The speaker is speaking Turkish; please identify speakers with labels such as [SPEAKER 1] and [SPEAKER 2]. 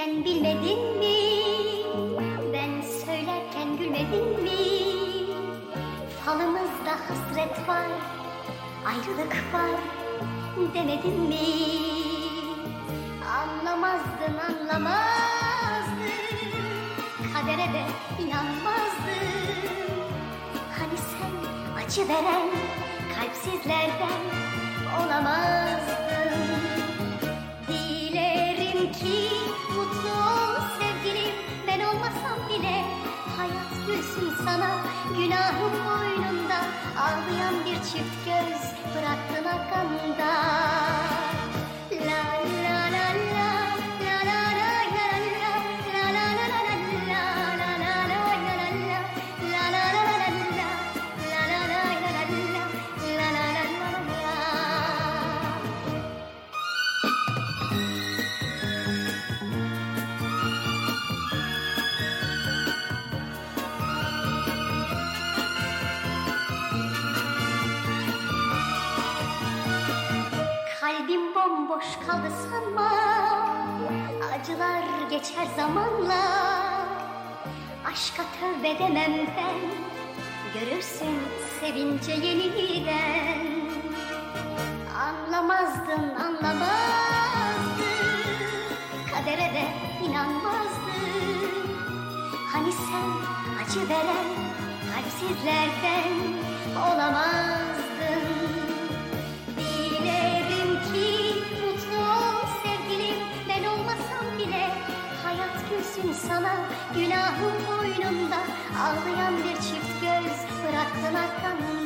[SPEAKER 1] Sevilirken bilmedin mi? Ben söylerken gülmedin mi? Falımızda hasret var, ayrılık var demedin mi? Anlamazdın anlamazdın Kadere de inanmazdın Hani sen acı veren gülsün sana Günahım boynunda ağlayan bir çift göz Bıraktın arkamda Bomboş kaldı sanma. Acılar geçer zamanla. Aşka tövbe demem ben. Görürsün sevince yeniden. Anlamazdın anlamazdın. Kadere de inanmazdın. Hani sen acı veren kalpsizlerden olamazdın sana Günahım boynumda. Ağlayan bir çift göz Bıraktın arkamda